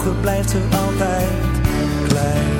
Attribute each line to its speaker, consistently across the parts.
Speaker 1: Ogen blijft ze altijd klein.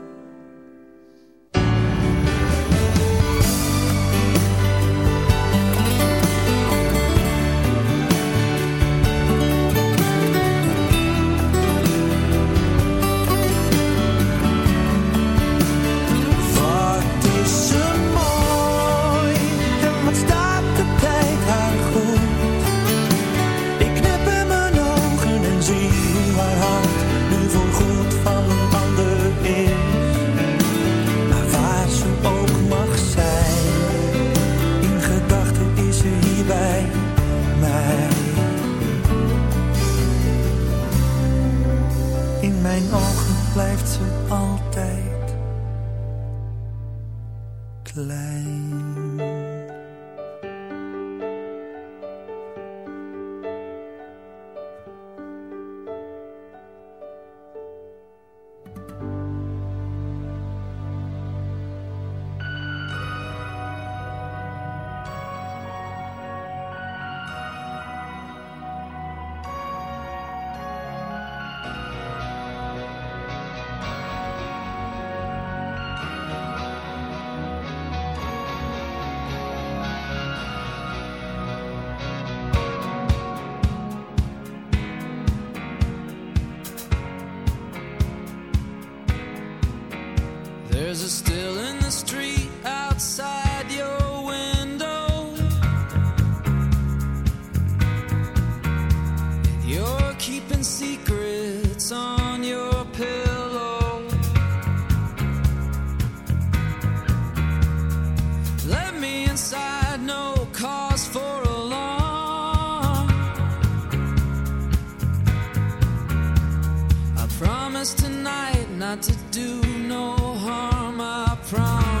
Speaker 2: promise tonight not to do no harm, I promise.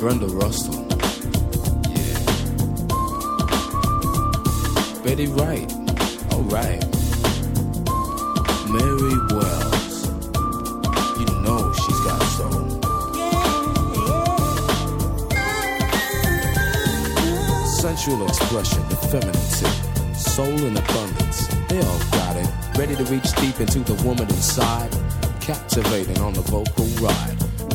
Speaker 3: Brenda Russell. Yeah. Betty Wright. All right. Mary Wells. You know she's got soul. Sensual expression, femininity, soul in abundance. They all got it. Ready to reach deep into the woman inside. Captivating on the vocal ride.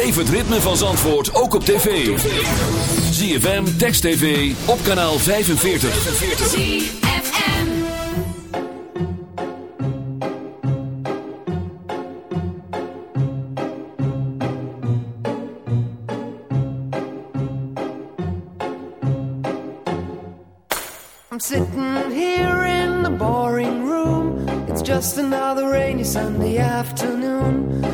Speaker 4: Beleef het ritme van Zandvoort ook op tv. ZFM, Text TV, op kanaal 45.
Speaker 5: I'm sitting here in the boring room. It's just another rainy Sunday afternoon.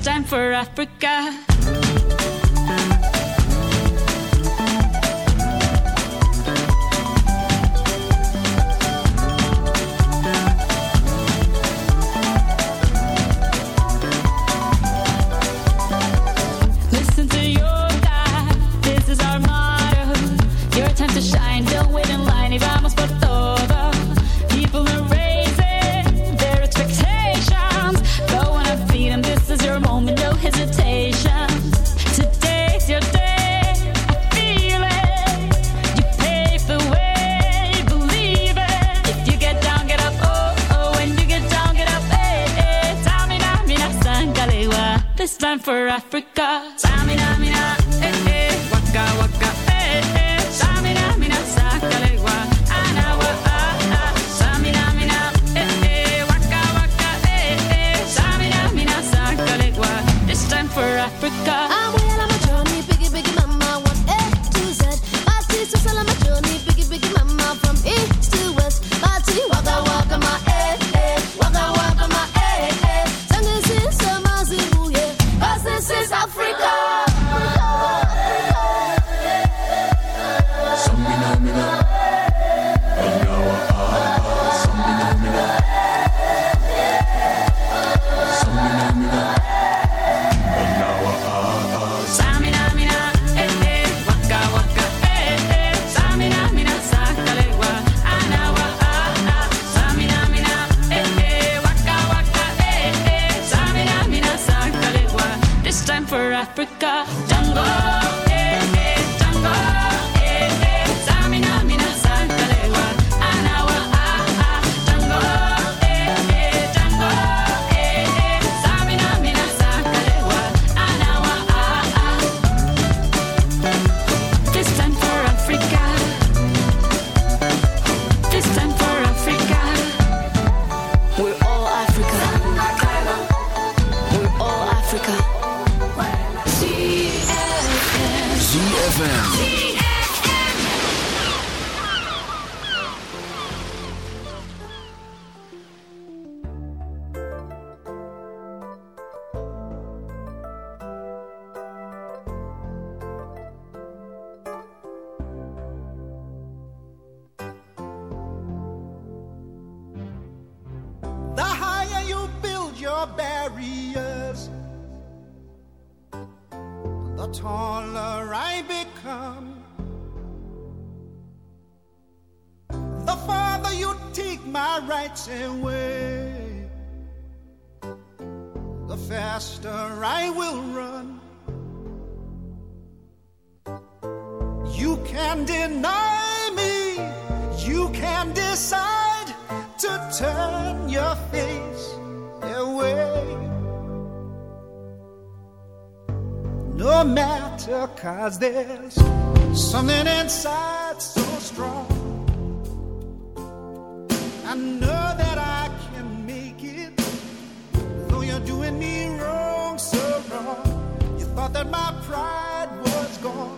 Speaker 6: Time for Africa.
Speaker 7: Can deny me, you can decide to turn your face away. No matter, cause there's something inside so strong. I know that I can make it, though you're doing me wrong, so wrong. You thought that my pride was gone.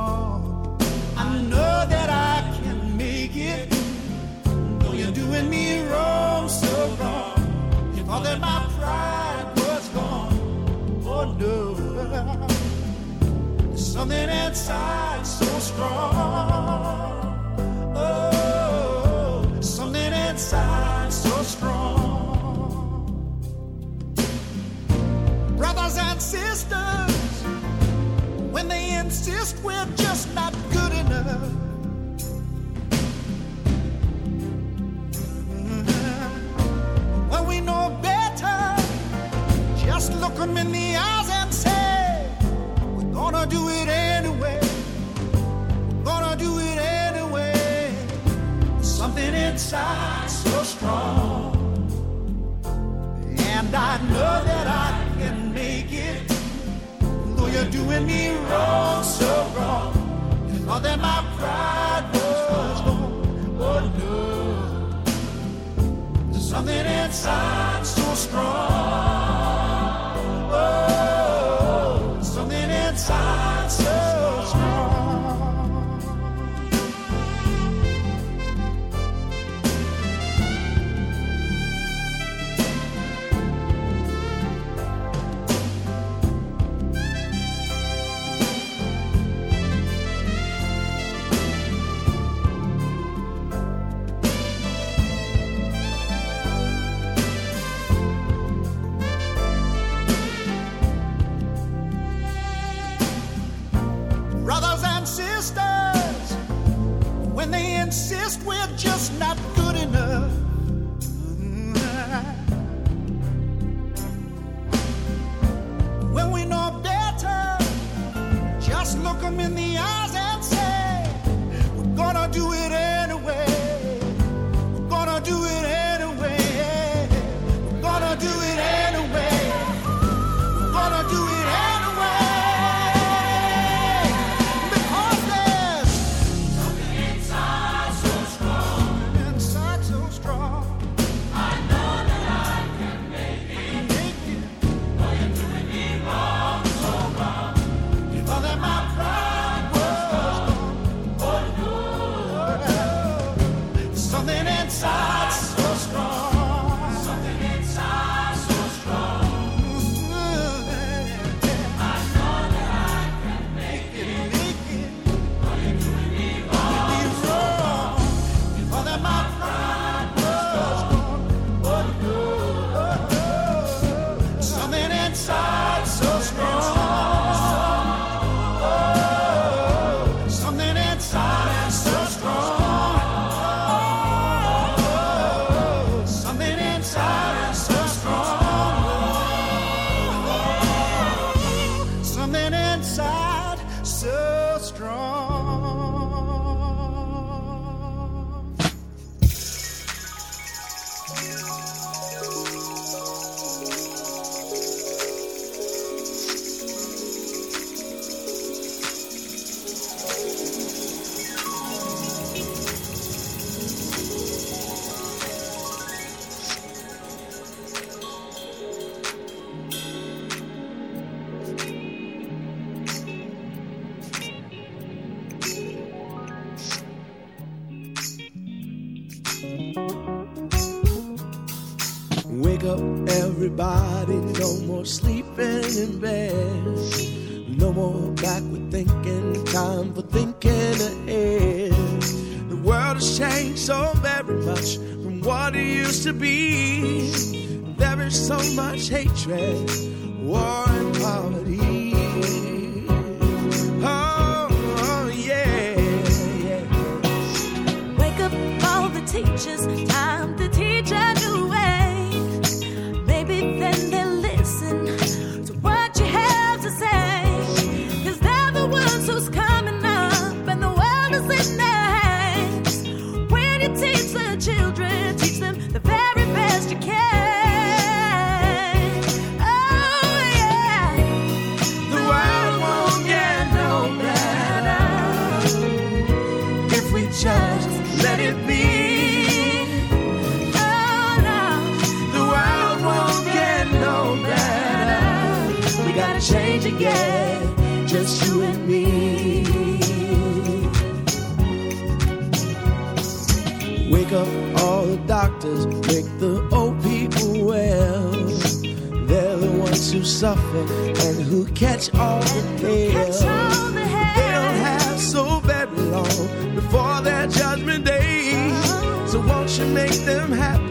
Speaker 7: That my pride was gone. Oh no. Something inside so strong. Oh, something inside so strong. Brothers and sisters, when they insist we're just not good enough. Just look 'em in the eyes and say, We're gonna do it anyway. Gonna do it anyway. There's Something inside so strong. And I know that I can make it. Though you're doing me wrong, so wrong. You thought that my pride was gone. Oh no. There's something inside so strong.
Speaker 8: Be. There is so much hatred, war, and poverty. Oh, oh, yeah, yeah.
Speaker 9: Wake up all the teachers,
Speaker 8: change again, just you and me. Wake up all the doctors, make the old people well. They're the ones who suffer and who catch all the hell. They don't have so very long before their judgment day. Uh-huh. So won't you make them happy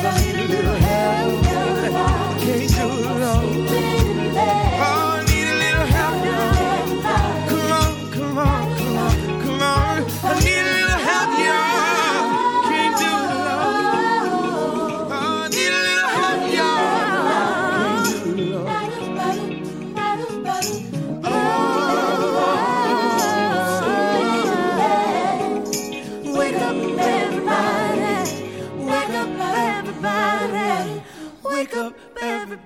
Speaker 8: Cause I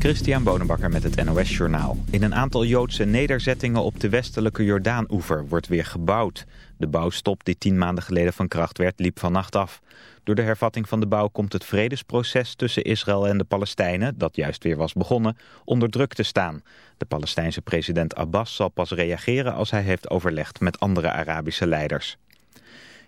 Speaker 10: Christian Bonenbakker met het NOS Journaal. In een aantal Joodse nederzettingen op de westelijke Jordaan-oever wordt weer gebouwd. De bouwstop die tien maanden geleden van kracht werd, liep vannacht af. Door de hervatting van de bouw komt het vredesproces tussen Israël en de Palestijnen, dat juist weer was begonnen, onder druk te staan. De Palestijnse president Abbas zal pas reageren als hij heeft overlegd met andere Arabische leiders.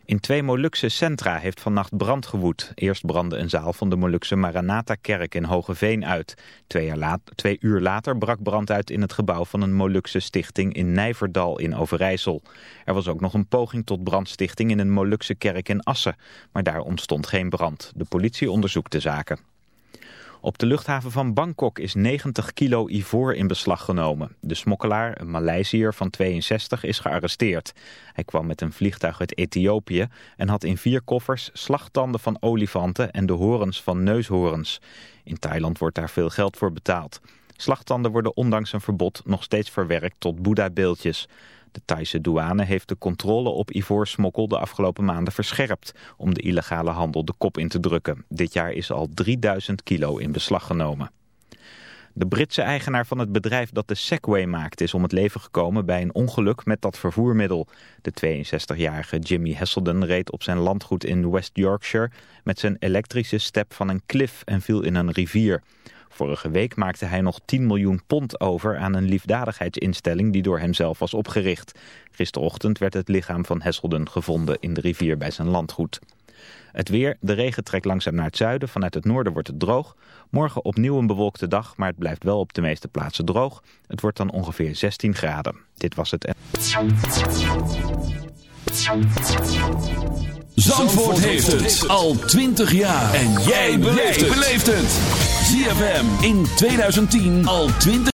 Speaker 10: In twee Molukse centra heeft vannacht brand gewoed. Eerst brandde een zaal van de Molukse Maranatha-kerk in Hogeveen uit. Twee, twee uur later brak brand uit in het gebouw van een Molukse stichting in Nijverdal in Overijssel. Er was ook nog een poging tot brandstichting in een Molukse kerk in Assen. Maar daar ontstond geen brand. De politie onderzoekt de zaken. Op de luchthaven van Bangkok is 90 kilo ivoor in beslag genomen. De smokkelaar, een Maleisiër van 62, is gearresteerd. Hij kwam met een vliegtuig uit Ethiopië en had in vier koffers slagtanden van olifanten en de horens van neushoorns. In Thailand wordt daar veel geld voor betaald. Slagtanden worden ondanks een verbod nog steeds verwerkt tot Boeddha-beeldjes. De Thaise douane heeft de controle op ivoorsmokkel de afgelopen maanden verscherpt om de illegale handel de kop in te drukken. Dit jaar is al 3000 kilo in beslag genomen. De Britse eigenaar van het bedrijf dat de Segway maakt is om het leven gekomen bij een ongeluk met dat vervoermiddel. De 62-jarige Jimmy Hesselden reed op zijn landgoed in West Yorkshire met zijn elektrische step van een klif en viel in een rivier. Vorige week maakte hij nog 10 miljoen pond over aan een liefdadigheidsinstelling die door hemzelf was opgericht. Gisterochtend werd het lichaam van Hesselden gevonden in de rivier bij zijn landgoed. Het weer, de regen trekt langzaam naar het zuiden. Vanuit het noorden wordt het droog. Morgen opnieuw een bewolkte dag, maar het blijft wel op de meeste plaatsen droog. Het wordt dan ongeveer 16 graden. Dit was het.
Speaker 4: Zandvoort heeft het al 20 jaar. En jij beleeft het. ZFM in 2010 al 20